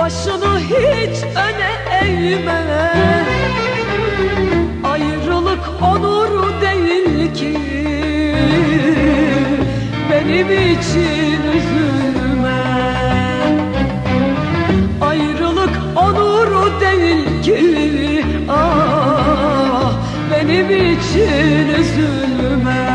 Başını hiç öne eğme. Ayrılık onur değil ki. Benim için üzülme. Ayrılık onur değil ki. Ah benim için üzülme.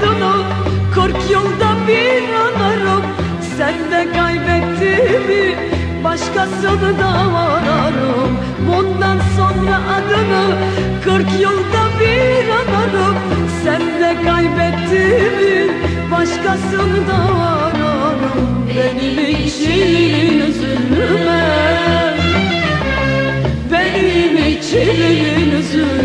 Sonra adını kırk yılda bir anarım. Sen de kaybettiğimi başkasını da ararım. Bundan sonra adını kırk yılda bir anarım. Sen de kaybettiğimi başkasını da ararım. Benim için üzülme. Benim için üzülme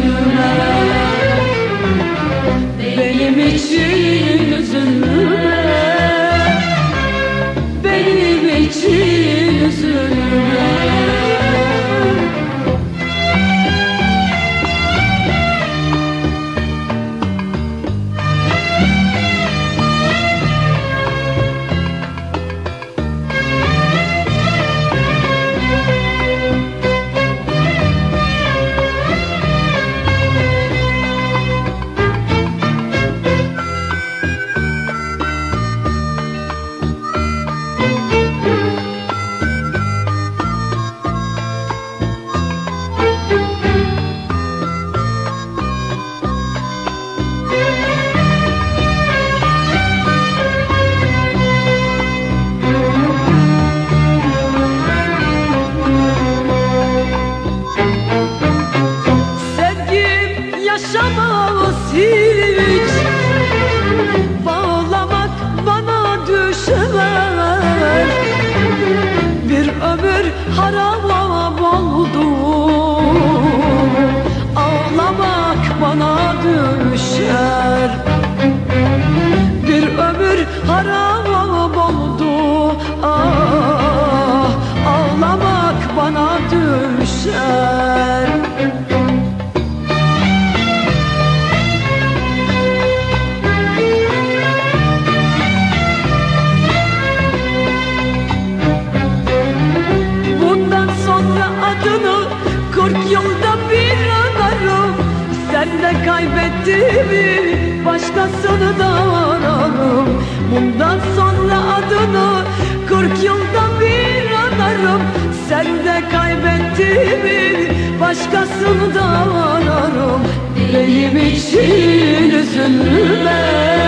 De kaybettiğimi başkasını da ararım Bundan sonra adını kırk yılda bir anarım. Sen de kaybettiğimi başkasını da ararım Benim için üzülme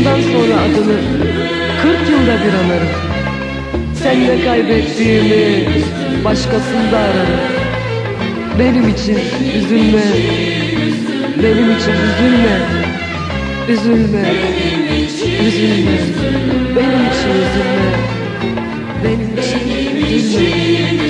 Bundan sonra adını kırk yılda bir anarım. Sende kaybettiğimi başkasında ararım. Benim için üzülme. Benim için üzülme. Üzülme. Üzülme. Benim için üzülme. Benim için üzülme.